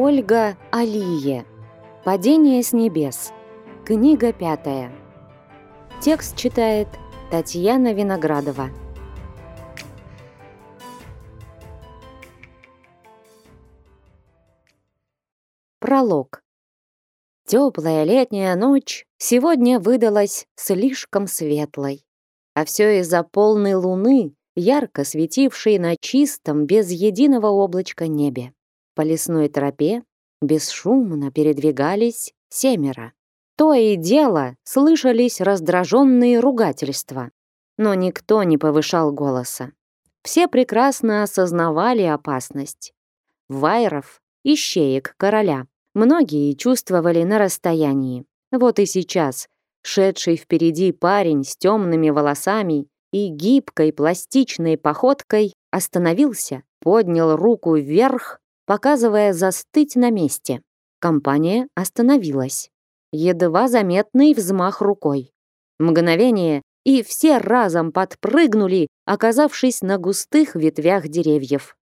Ольга Алие. Падение с небес. Книга пятая. Текст читает Татьяна Виноградова. Пролог. Теплая летняя ночь сегодня выдалась слишком светлой. А все из-за полной луны, ярко светившей на чистом, без единого облачка небе. По лесной тропе бесшумно передвигались семеро. То и дело слышались раздраженные ругательства. Но никто не повышал голоса. Все прекрасно осознавали опасность. Вайров, ищеек короля, многие чувствовали на расстоянии. Вот и сейчас шедший впереди парень с темными волосами и гибкой пластичной походкой остановился, поднял руку вверх, показывая застыть на месте. Компания остановилась. Едва заметный взмах рукой. Мгновение, и все разом подпрыгнули, оказавшись на густых ветвях деревьев.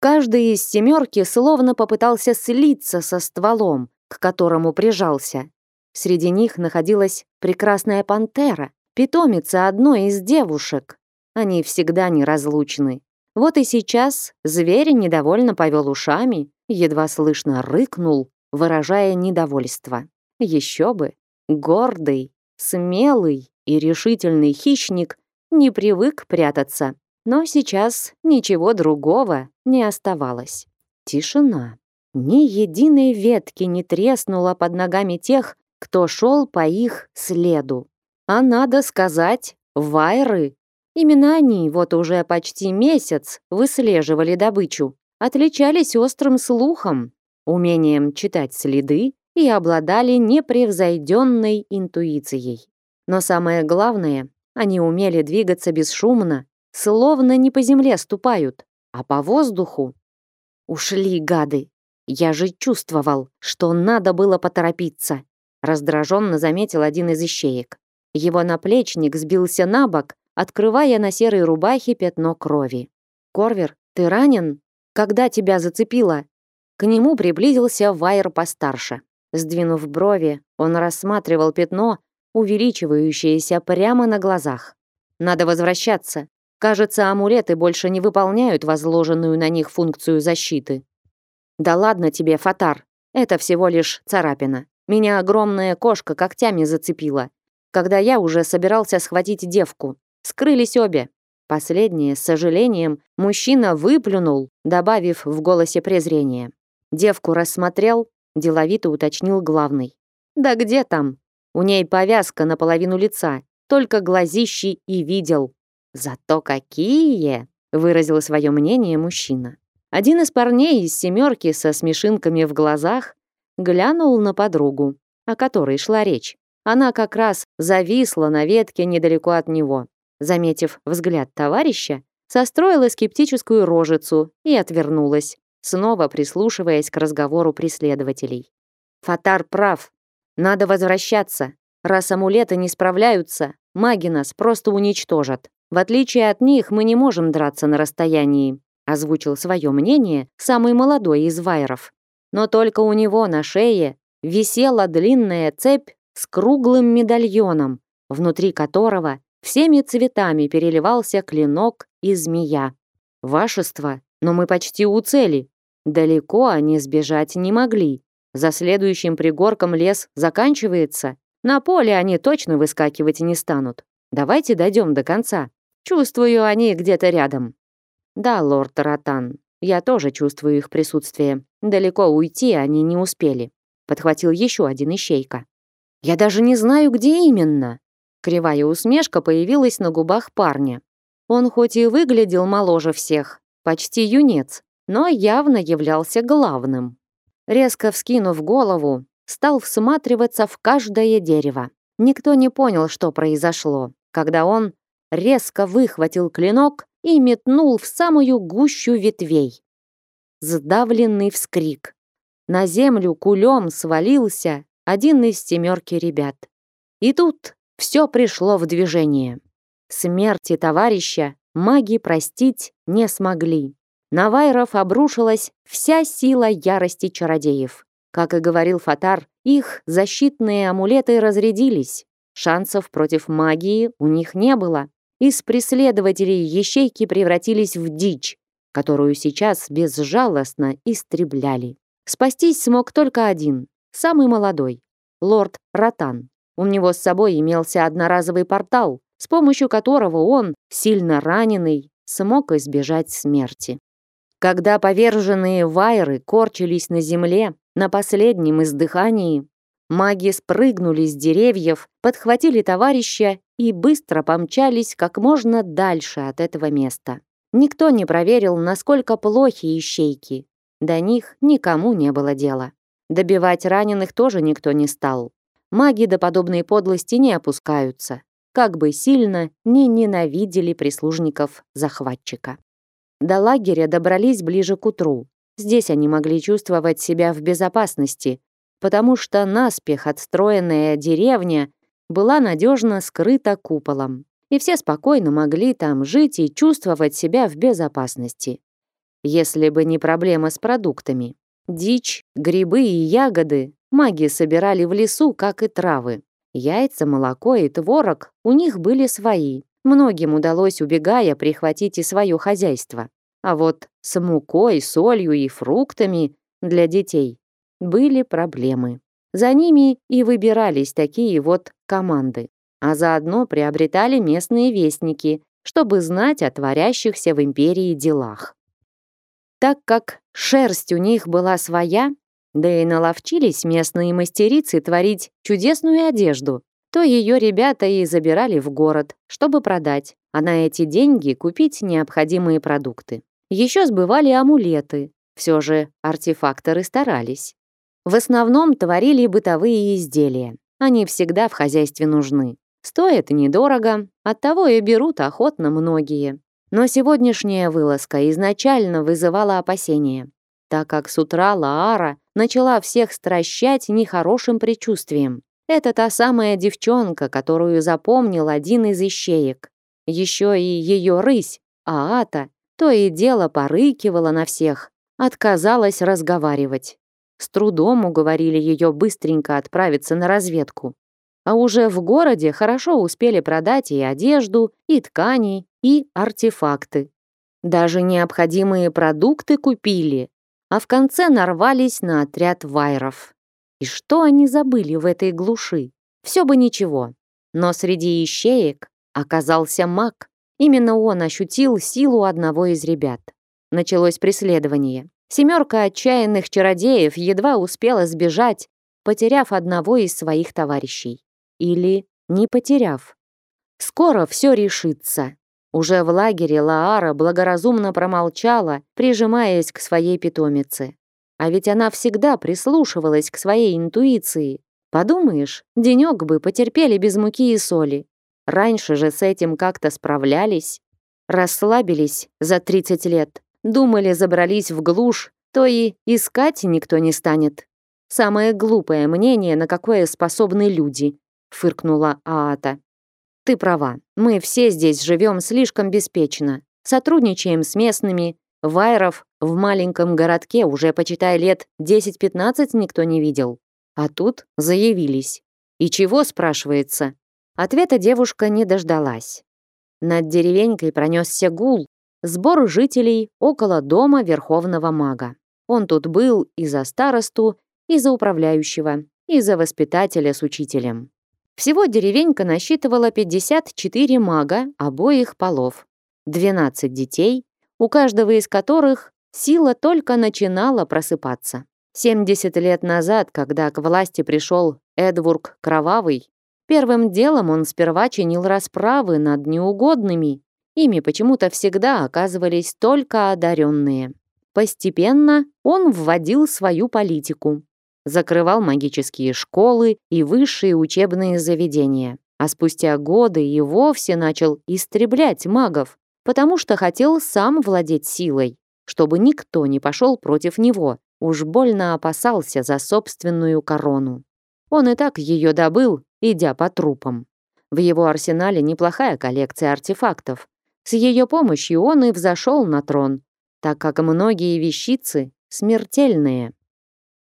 Каждый из семерки словно попытался слиться со стволом, к которому прижался. Среди них находилась прекрасная пантера, питомица одной из девушек. Они всегда неразлучны. Вот и сейчас зверь недовольно повел ушами, едва слышно рыкнул, выражая недовольство. Еще бы, гордый, смелый и решительный хищник не привык прятаться. Но сейчас ничего другого не оставалось. Тишина. Ни единой ветки не треснуло под ногами тех, кто шел по их следу. А надо сказать, вайры. Именно они вот уже почти месяц выслеживали добычу, отличались острым слухом, умением читать следы и обладали непревзойденной интуицией. Но самое главное, они умели двигаться бесшумно словно не по земле ступают, а по воздуху. Ушли гады. Я же чувствовал, что надо было поторопиться. Раздраженно заметил один из ищеек. Его наплечник сбился на бок, открывая на серой рубахе пятно крови. «Корвер, ты ранен? Когда тебя зацепило?» К нему приблизился Вайер постарше. Сдвинув брови, он рассматривал пятно, увеличивающееся прямо на глазах. «Надо возвращаться. Кажется, амулеты больше не выполняют возложенную на них функцию защиты. Да ладно тебе, Фатар. Это всего лишь царапина. Меня огромная кошка когтями зацепила, когда я уже собирался схватить девку. Скрылись обе. Последнее, с сожалением, мужчина выплюнул, добавив в голосе презрение. Девку рассмотрел, деловито уточнил главный. Да где там? У ней повязка на половину лица, только глазищи и видел. «Зато какие!» — выразил свое мнение мужчина. Один из парней из семерки со смешинками в глазах глянул на подругу, о которой шла речь. Она как раз зависла на ветке недалеко от него. Заметив взгляд товарища, состроила скептическую рожицу и отвернулась, снова прислушиваясь к разговору преследователей. «Фатар прав. Надо возвращаться. Раз амулеты не справляются, маги нас просто уничтожат». В отличие от них, мы не можем драться на расстоянии, озвучил свое мнение самый молодой из вайров. Но только у него на шее висела длинная цепь с круглым медальоном, внутри которого всеми цветами переливался клинок и змея. Вашество, но мы почти у цели. Далеко они сбежать не могли. За следующим пригорком лес заканчивается. На поле они точно выскакивать не станут. Давайте дойдем до конца. Чувствую, они где-то рядом. Да, лорд Ротан, я тоже чувствую их присутствие. Далеко уйти они не успели. Подхватил еще один ищейка. Я даже не знаю, где именно. Кривая усмешка появилась на губах парня. Он хоть и выглядел моложе всех, почти юнец, но явно являлся главным. Резко вскинув голову, стал всматриваться в каждое дерево. Никто не понял, что произошло когда он резко выхватил клинок и метнул в самую гущу ветвей. Сдавленный вскрик. На землю кулем свалился один из семерки ребят. И тут все пришло в движение. Смерти товарища маги простить не смогли. На Вайров обрушилась вся сила ярости чародеев. Как и говорил Фатар, их защитные амулеты разрядились. Шансов против магии у них не было. Из преследователей ящейки превратились в дичь, которую сейчас безжалостно истребляли. Спастись смог только один, самый молодой, лорд Ротан. У него с собой имелся одноразовый портал, с помощью которого он, сильно раненый, смог избежать смерти. Когда поверженные вайры корчились на земле, на последнем издыхании, маги спрыгнули с деревьев, подхватили товарища и быстро помчались как можно дальше от этого места. Никто не проверил, насколько плохи ищейки. До них никому не было дела. Добивать раненых тоже никто не стал. Маги до подобной подлости не опускаются, как бы сильно не ненавидели прислужников захватчика. До лагеря добрались ближе к утру. Здесь они могли чувствовать себя в безопасности, потому что наспех отстроенная деревня была надежно скрыта куполом, и все спокойно могли там жить и чувствовать себя в безопасности. Если бы не проблема с продуктами. Дичь, грибы и ягоды маги собирали в лесу, как и травы. Яйца, молоко и творог у них были свои. Многим удалось, убегая, прихватить и свое хозяйство. А вот с мукой, солью и фруктами для детей были проблемы. За ними и выбирались такие вот команды. А заодно приобретали местные вестники, чтобы знать о творящихся в империи делах. Так как шерсть у них была своя, да и наловчились местные мастерицы творить чудесную одежду, то ее ребята и забирали в город, чтобы продать, а на эти деньги купить необходимые продукты. Еще сбывали амулеты. Все же артефакторы старались. В основном творили бытовые изделия. Они всегда в хозяйстве нужны. Стоят недорого, оттого и берут охотно многие. Но сегодняшняя вылазка изначально вызывала опасения, так как с утра Лаара начала всех стращать нехорошим предчувствием. Это та самая девчонка, которую запомнил один из ищеек. Еще и ее рысь, Аата, то и дело порыкивала на всех, отказалась разговаривать. С трудом уговорили ее быстренько отправиться на разведку. А уже в городе хорошо успели продать и одежду, и ткани, и артефакты. Даже необходимые продукты купили, а в конце нарвались на отряд вайров. И что они забыли в этой глуши? Все бы ничего. Но среди ищеек оказался маг. Именно он ощутил силу одного из ребят. Началось преследование. Семерка отчаянных чародеев едва успела сбежать, потеряв одного из своих товарищей. Или не потеряв. Скоро все решится. Уже в лагере Лаара благоразумно промолчала, прижимаясь к своей питомице. А ведь она всегда прислушивалась к своей интуиции. Подумаешь, денек бы потерпели без муки и соли. Раньше же с этим как-то справлялись. Расслабились за 30 лет. Думали, забрались в глушь, то и искать никто не станет. Самое глупое мнение, на какое способны люди, фыркнула Аата. Ты права, мы все здесь живем слишком беспечно. Сотрудничаем с местными. Вайров в маленьком городке уже, почитай, лет 10-15 никто не видел. А тут заявились. И чего, спрашивается? Ответа девушка не дождалась. Над деревенькой пронесся гул, сбор жителей около дома верховного мага. Он тут был и за старосту, и за управляющего, и за воспитателя с учителем. Всего деревенька насчитывала 54 мага обоих полов, 12 детей, у каждого из которых сила только начинала просыпаться. 70 лет назад, когда к власти пришел Эдвург Кровавый, Первым делом он сперва чинил расправы над неугодными. Ими почему-то всегда оказывались только одаренные. Постепенно он вводил свою политику. Закрывал магические школы и высшие учебные заведения. А спустя годы и вовсе начал истреблять магов, потому что хотел сам владеть силой, чтобы никто не пошел против него, уж больно опасался за собственную корону. Он и так ее добыл идя по трупам. В его арсенале неплохая коллекция артефактов. С ее помощью он и взошел на трон. так как многие вещицы смертельные.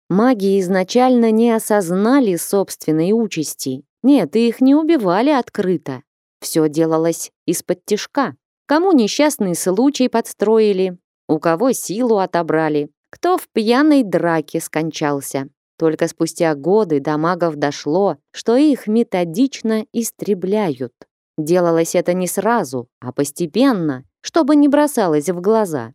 Маги изначально не осознали собственной участи. Нет, их не убивали открыто. Все делалось из-под тишка. Кому несчастный случай подстроили, у кого силу отобрали, кто в пьяной драке скончался. Только спустя годы до магов дошло, что их методично истребляют. Делалось это не сразу, а постепенно, чтобы не бросалось в глаза.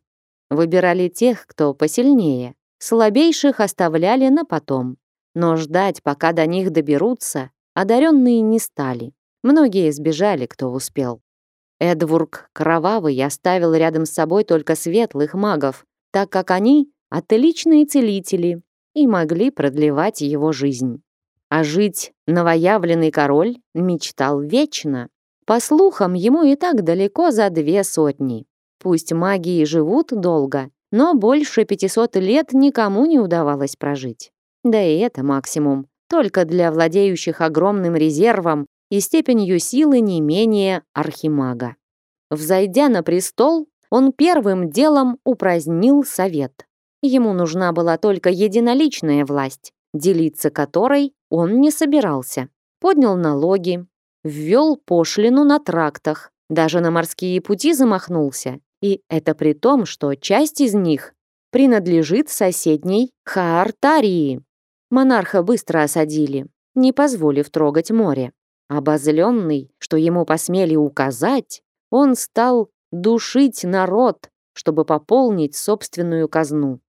Выбирали тех, кто посильнее. Слабейших оставляли на потом. Но ждать, пока до них доберутся, одаренные не стали. Многие сбежали, кто успел. Эдвург Кровавый оставил рядом с собой только светлых магов, так как они — отличные целители и могли продлевать его жизнь. А жить новоявленный король мечтал вечно. По слухам, ему и так далеко за две сотни. Пусть маги и живут долго, но больше 500 лет никому не удавалось прожить. Да и это максимум. Только для владеющих огромным резервом и степенью силы не менее архимага. Взойдя на престол, он первым делом упразднил совет. Ему нужна была только единоличная власть, делиться которой он не собирался. Поднял налоги, ввел пошлину на трактах, даже на морские пути замахнулся. И это при том, что часть из них принадлежит соседней Хаартарии. Монарха быстро осадили, не позволив трогать море. Обозленный, что ему посмели указать, он стал душить народ, чтобы пополнить собственную казну.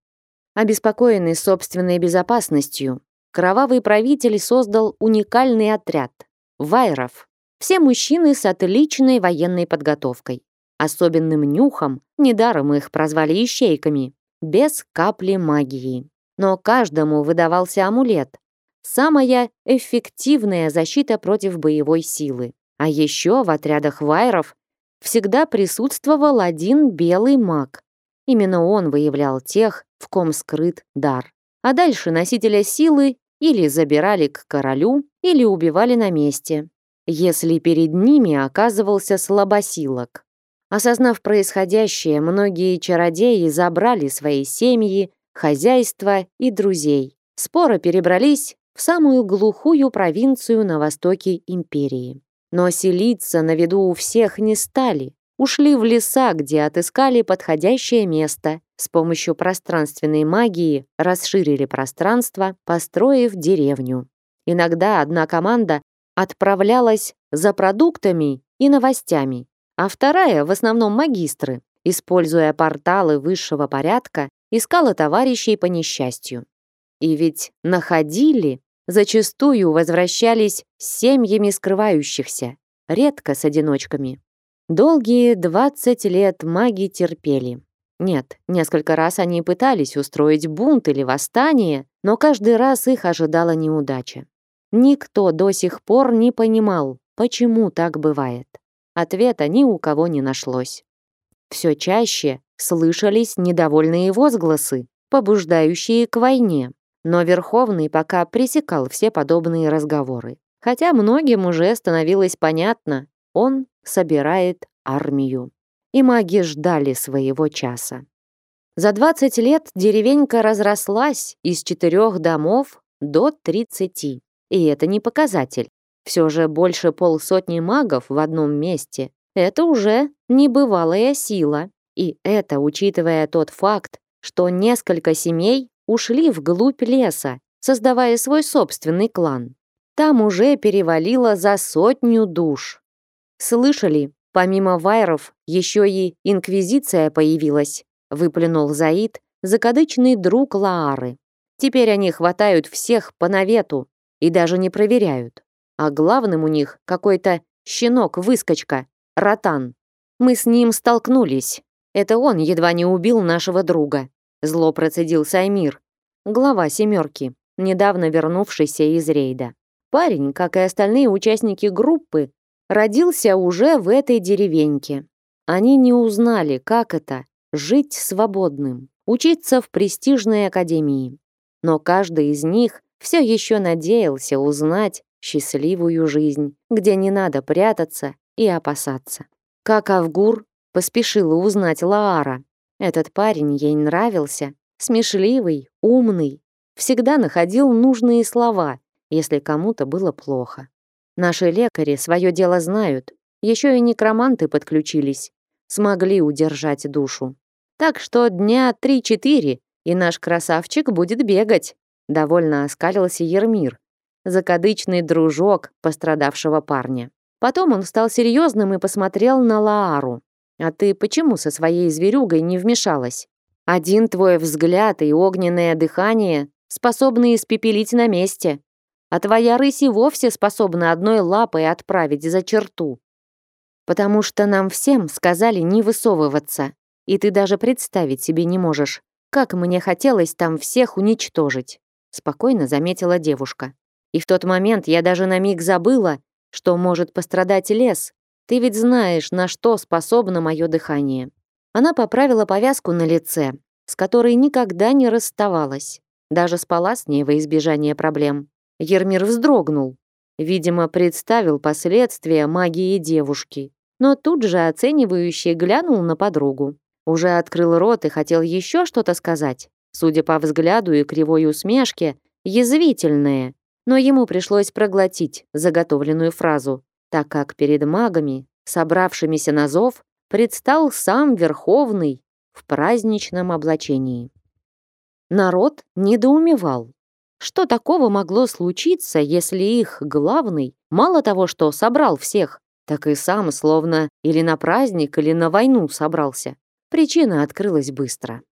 Обеспокоенный собственной безопасностью, кровавый правитель создал уникальный отряд – вайров. Все мужчины с отличной военной подготовкой. Особенным нюхом, недаром их прозвали ищейками, без капли магии. Но каждому выдавался амулет, самая эффективная защита против боевой силы. А еще в отрядах вайров всегда присутствовал один белый маг. Именно он выявлял тех, в ком скрыт дар. А дальше носителя силы или забирали к королю, или убивали на месте, если перед ними оказывался слабосилок. Осознав происходящее, многие чародеи забрали свои семьи, хозяйства и друзей. Споро перебрались в самую глухую провинцию на востоке империи. Но селиться на виду у всех не стали. Ушли в леса, где отыскали подходящее место. С помощью пространственной магии расширили пространство, построив деревню. Иногда одна команда отправлялась за продуктами и новостями, а вторая, в основном магистры, используя порталы высшего порядка, искала товарищей по несчастью. И ведь находили, зачастую возвращались с семьями скрывающихся, редко с одиночками. Долгие 20 лет маги терпели. Нет, несколько раз они пытались устроить бунт или восстание, но каждый раз их ожидала неудача. Никто до сих пор не понимал, почему так бывает. Ответа ни у кого не нашлось. Все чаще слышались недовольные возгласы, побуждающие к войне. Но Верховный пока пресекал все подобные разговоры. Хотя многим уже становилось понятно, он собирает армию. И маги ждали своего часа. За 20 лет деревенька разрослась из четырех домов до 30. И это не показатель. Все же больше полсотни магов в одном месте. Это уже небывалая сила. И это учитывая тот факт, что несколько семей ушли вглубь леса, создавая свой собственный клан. Там уже перевалило за сотню душ. Слышали, помимо вайров, еще и инквизиция появилась, выплюнул Заид, закадычный друг Лаары. Теперь они хватают всех по навету и даже не проверяют. А главным у них какой-то щенок-выскочка, Ротан. Мы с ним столкнулись. Это он едва не убил нашего друга. Зло процедил Саймир, глава семерки, недавно вернувшийся из рейда. Парень, как и остальные участники группы, родился уже в этой деревеньке. Они не узнали, как это — жить свободным, учиться в престижной академии. Но каждый из них все еще надеялся узнать счастливую жизнь, где не надо прятаться и опасаться. Как Авгур поспешила узнать Лаара. Этот парень ей нравился. Смешливый, умный. Всегда находил нужные слова, если кому-то было плохо. Наши лекари свое дело знают. Еще и некроманты подключились. Смогли удержать душу. Так что дня три-четыре, и наш красавчик будет бегать. Довольно оскалился Ермир, закадычный дружок пострадавшего парня. Потом он стал серьезным и посмотрел на Лаару. «А ты почему со своей зверюгой не вмешалась? Один твой взгляд и огненное дыхание способны испепелить на месте, а твоя рысь и вовсе способна одной лапой отправить за черту. Потому что нам всем сказали не высовываться, и ты даже представить себе не можешь, как мне хотелось там всех уничтожить», спокойно заметила девушка. И в тот момент я даже на миг забыла, что может пострадать лес. Ты ведь знаешь, на что способно мое дыхание. Она поправила повязку на лице, с которой никогда не расставалась. Даже спала с ней во избежание проблем. Ермир вздрогнул. Видимо, представил последствия магии девушки. Но тут же оценивающе глянул на подругу. Уже открыл рот и хотел еще что-то сказать. Судя по взгляду и кривой усмешке, язвительное но ему пришлось проглотить заготовленную фразу, так как перед магами, собравшимися на зов, предстал сам Верховный в праздничном облачении. Народ недоумевал. Что такого могло случиться, если их главный мало того, что собрал всех, так и сам словно или на праздник, или на войну собрался? Причина открылась быстро.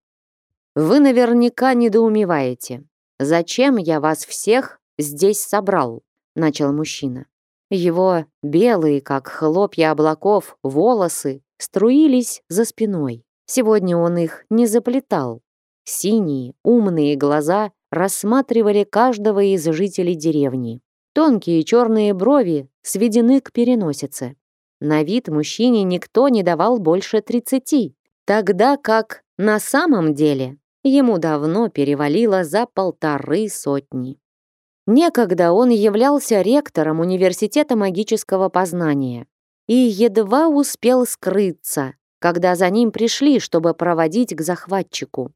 Вы наверняка недоумеваете. Зачем я вас всех здесь собрал?» — начал мужчина. Его белые, как хлопья облаков, волосы струились за спиной. Сегодня он их не заплетал. Синие, умные глаза рассматривали каждого из жителей деревни. Тонкие черные брови сведены к переносице. На вид мужчине никто не давал больше тридцати, тогда как на самом деле ему давно перевалило за полторы сотни. Некогда он являлся ректором Университета магического познания и едва успел скрыться, когда за ним пришли, чтобы проводить к захватчику.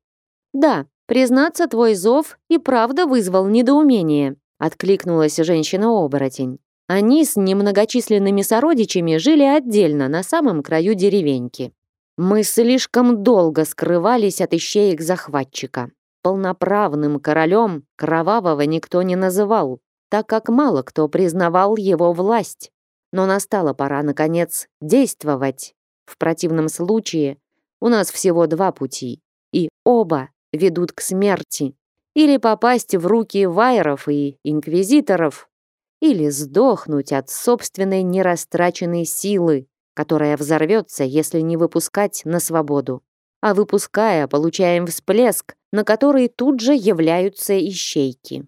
«Да, признаться, твой зов и правда вызвал недоумение», откликнулась женщина-оборотень. Они с немногочисленными сородичами жили отдельно на самом краю деревеньки. Мы слишком долго скрывались от ищеек захватчика полноправным королем Кровавого никто не называл, так как мало кто признавал его власть. Но настала пора, наконец, действовать. В противном случае у нас всего два пути, и оба ведут к смерти. Или попасть в руки вайеров и инквизиторов, или сдохнуть от собственной нерастраченной силы, которая взорвется, если не выпускать на свободу а выпуская, получаем всплеск, на который тут же являются ищейки.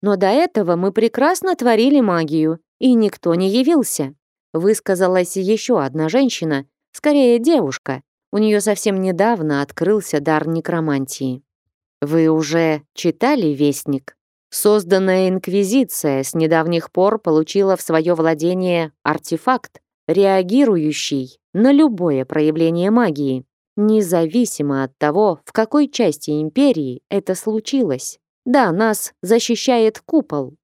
Но до этого мы прекрасно творили магию, и никто не явился. Высказалась еще одна женщина, скорее девушка. У нее совсем недавно открылся дар некромантии. Вы уже читали «Вестник»? Созданная Инквизиция с недавних пор получила в свое владение артефакт, реагирующий на любое проявление магии независимо от того, в какой части империи это случилось. Да, нас защищает купол,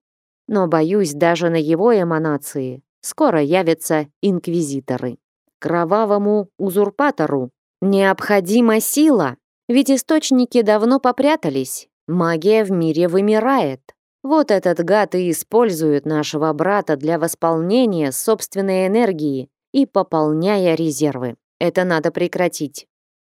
но, боюсь, даже на его эманации скоро явятся инквизиторы. Кровавому узурпатору необходима сила, ведь источники давно попрятались, магия в мире вымирает. Вот этот гад и использует нашего брата для восполнения собственной энергии и пополняя резервы. Это надо прекратить.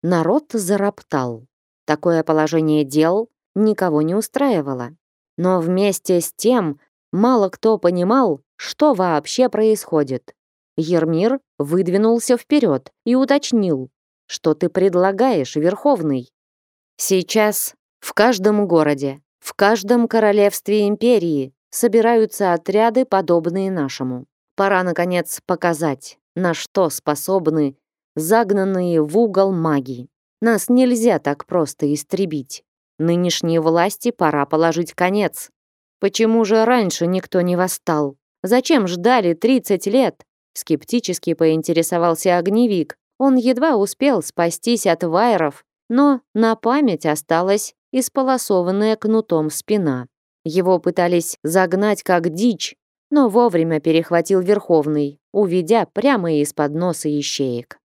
Народ зароптал. Такое положение дел никого не устраивало. Но вместе с тем мало кто понимал, что вообще происходит. Ермир выдвинулся вперед и уточнил, что ты предлагаешь, Верховный. Сейчас в каждом городе, в каждом королевстве империи собираются отряды, подобные нашему. Пора, наконец, показать, на что способны загнанные в угол маги. Нас нельзя так просто истребить. Нынешней власти пора положить конец. Почему же раньше никто не восстал? Зачем ждали 30 лет? Скептически поинтересовался огневик. Он едва успел спастись от вайров но на память осталась исполосованная кнутом спина. Его пытались загнать как дичь, но вовремя перехватил Верховный, уведя прямо из-под носа ищеек.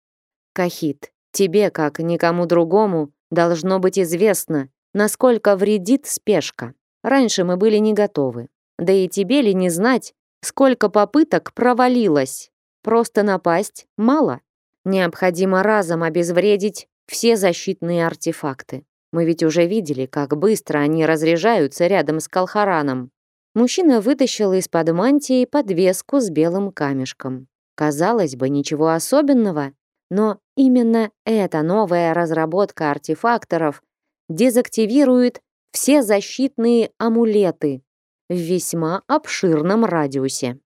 «Кахит, тебе, как никому другому, должно быть известно, насколько вредит спешка. Раньше мы были не готовы. Да и тебе ли не знать, сколько попыток провалилось? Просто напасть мало. Необходимо разом обезвредить все защитные артефакты. Мы ведь уже видели, как быстро они разряжаются рядом с Калхараном. Мужчина вытащил из-под мантии подвеску с белым камешком. Казалось бы, ничего особенного, но именно эта новая разработка артефакторов дезактивирует все защитные амулеты в весьма обширном радиусе.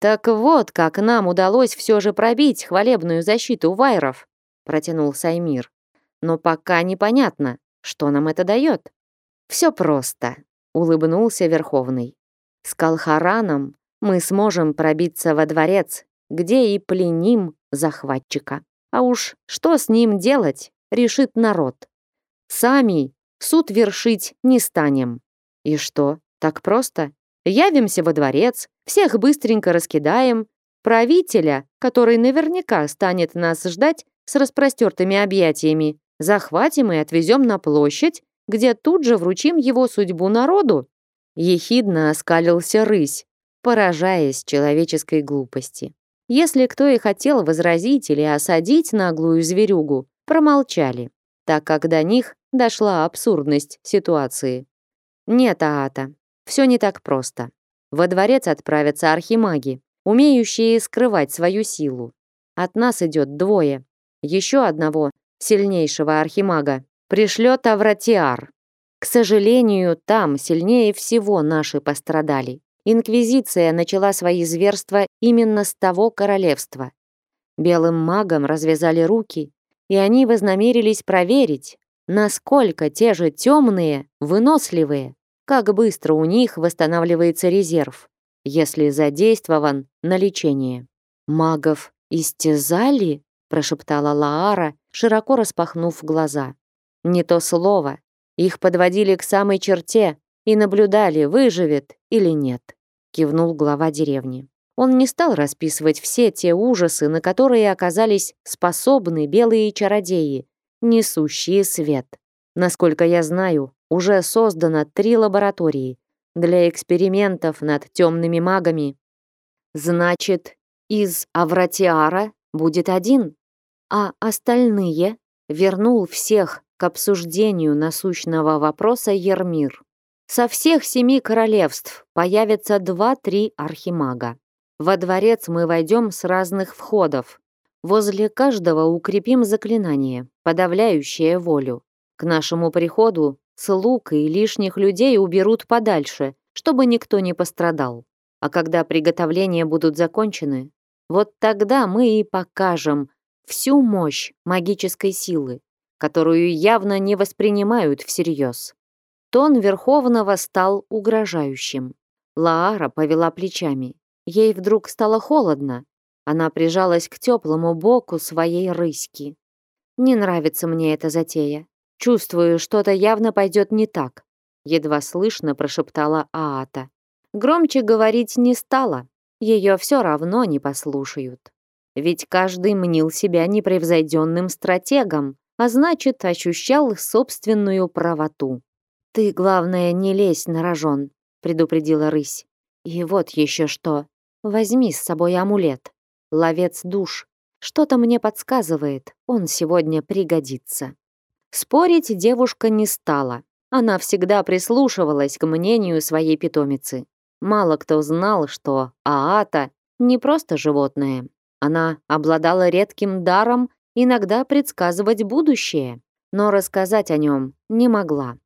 Так вот, как нам удалось все же пробить хвалебную защиту вайров, протянул Саймир. Но пока непонятно, что нам это дает. Все просто, улыбнулся Верховный. С Калхараном мы сможем пробиться во дворец, где и пленим захватчика. А уж что с ним делать, решит народ. Сами суд вершить не станем. И что, так просто? Явимся во дворец, всех быстренько раскидаем, правителя, который наверняка станет нас ждать с распростертыми объятиями, захватим и отвезем на площадь, где тут же вручим его судьбу народу. Ехидно оскалился рысь, поражаясь человеческой глупости. Если кто и хотел возразить или осадить наглую зверюгу, промолчали, так как до них дошла абсурдность ситуации. Нет, Аата, все не так просто. Во дворец отправятся архимаги, умеющие скрывать свою силу. От нас идет двое. Еще одного, сильнейшего архимага, пришлет Авратиар. К сожалению, там сильнее всего наши пострадали. Инквизиция начала свои зверства именно с того королевства. Белым магам развязали руки, и они вознамерились проверить, насколько те же темные выносливые, как быстро у них восстанавливается резерв, если задействован на лечение. «Магов истязали?» – прошептала Лаара, широко распахнув глаза. «Не то слово. Их подводили к самой черте и наблюдали, выживет или нет, кивнул глава деревни. Он не стал расписывать все те ужасы, на которые оказались способны белые чародеи, несущие свет. Насколько я знаю, уже создано три лаборатории для экспериментов над темными магами. Значит, из Авратиара будет один, а остальные вернул всех к обсуждению насущного вопроса Ермир. Со всех семи королевств появятся два-три архимага. Во дворец мы войдем с разных входов. Возле каждого укрепим заклинание, подавляющее волю. К нашему приходу слуг и лишних людей уберут подальше, чтобы никто не пострадал. А когда приготовления будут закончены, вот тогда мы и покажем всю мощь магической силы, которую явно не воспринимают всерьез. Тон Верховного стал угрожающим. Лаара повела плечами. Ей вдруг стало холодно. Она прижалась к теплому боку своей рыськи. «Не нравится мне эта затея. Чувствую, что-то явно пойдет не так», едва слышно прошептала Аата. Громче говорить не стала. Ее все равно не послушают. Ведь каждый мнил себя непревзойденным стратегом, а значит, ощущал собственную правоту. «Ты, главное, не лезь на рожон», — предупредила рысь. «И вот еще что. Возьми с собой амулет. Ловец душ. Что-то мне подсказывает, он сегодня пригодится». Спорить девушка не стала. Она всегда прислушивалась к мнению своей питомицы. Мало кто знал, что Аата не просто животное. Она обладала редким даром иногда предсказывать будущее, но рассказать о нем не могла.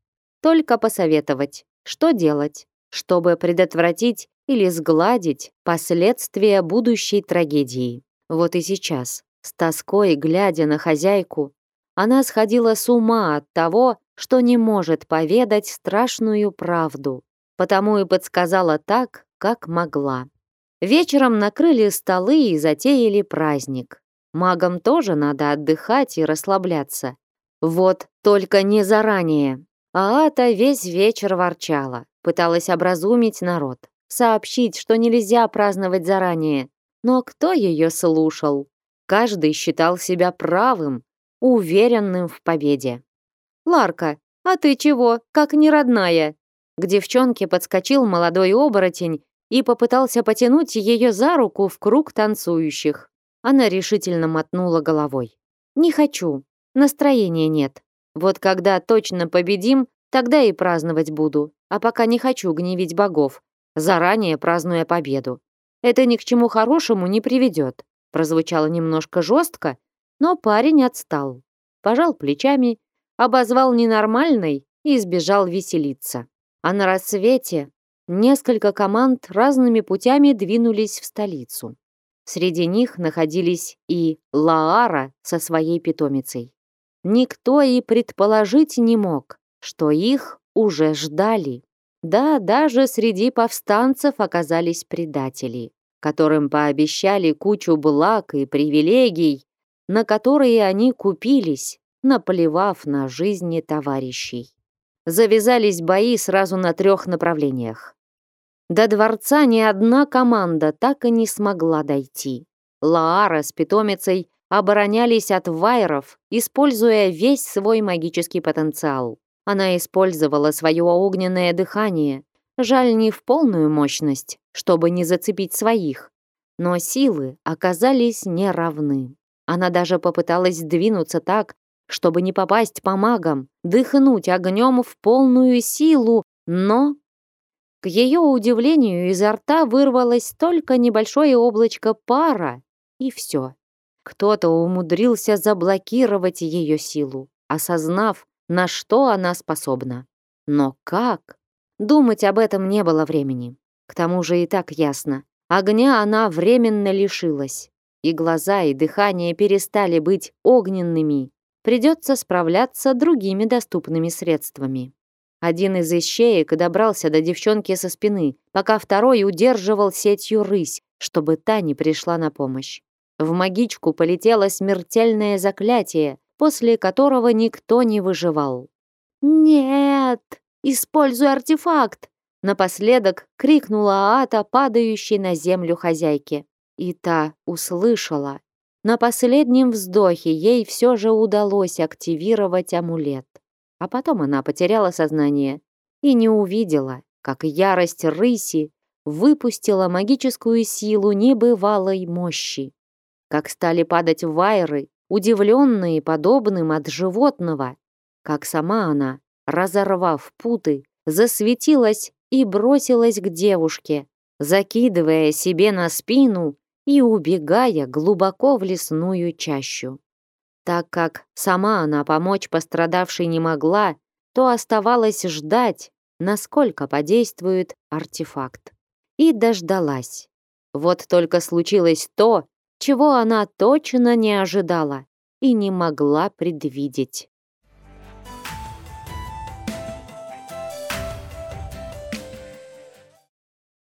Только посоветовать, что делать, чтобы предотвратить или сгладить последствия будущей трагедии. Вот и сейчас, с тоской глядя на хозяйку, она сходила с ума от того, что не может поведать страшную правду, потому и подсказала так, как могла. Вечером накрыли столы и затеяли праздник. Магам тоже надо отдыхать и расслабляться. Вот только не заранее. Аата весь вечер ворчала, пыталась образумить народ, сообщить, что нельзя праздновать заранее. Но кто ее слушал? Каждый считал себя правым, уверенным в победе. «Ларка, а ты чего, как не родная?» К девчонке подскочил молодой оборотень и попытался потянуть ее за руку в круг танцующих. Она решительно мотнула головой. «Не хочу. Настроения нет. Вот когда точно победим, тогда и праздновать буду. А пока не хочу гневить богов, заранее празднуя победу. Это ни к чему хорошему не приведет». Прозвучало немножко жестко, но парень отстал. Пожал плечами, обозвал ненормальной и сбежал веселиться. А на рассвете несколько команд разными путями двинулись в столицу. Среди них находились и Лаара со своей питомицей. Никто и предположить не мог, что их уже ждали. Да, даже среди повстанцев оказались предатели, которым пообещали кучу благ и привилегий, на которые они купились, наплевав на жизни товарищей завязались бои сразу на трех направлениях. До дворца ни одна команда так и не смогла дойти. Лаара с питомицей оборонялись от вайров, используя весь свой магический потенциал. Она использовала свое огненное дыхание, жаль не в полную мощность, чтобы не зацепить своих, но силы оказались неравны. Она даже попыталась двинуться так, чтобы не попасть по магам, дыхнуть огнем в полную силу, но... К ее удивлению изо рта вырвалось только небольшое облачко пара, и все. Кто-то умудрился заблокировать ее силу, осознав, на что она способна. Но как? Думать об этом не было времени. К тому же и так ясно. Огня она временно лишилась. И глаза, и дыхание перестали быть огненными, придется справляться другими доступными средствами. Один из ищеек добрался до девчонки со спины, пока второй удерживал сетью рысь, чтобы та не пришла на помощь. В магичку полетело смертельное заклятие, после которого никто не выживал. «Нет! Используй артефакт!» Напоследок крикнула Аата, падающей на землю хозяйки. И та услышала на последнем вздохе ей все же удалось активировать амулет. А потом она потеряла сознание и не увидела, как ярость рыси выпустила магическую силу небывалой мощи. Как стали падать вайры, удивленные подобным от животного. Как сама она, разорвав путы, засветилась и бросилась к девушке, закидывая себе на спину и убегая глубоко в лесную чащу. Так как сама она помочь пострадавшей не могла, то оставалось ждать, насколько подействует артефакт. И дождалась. Вот только случилось то, чего она точно не ожидала и не могла предвидеть.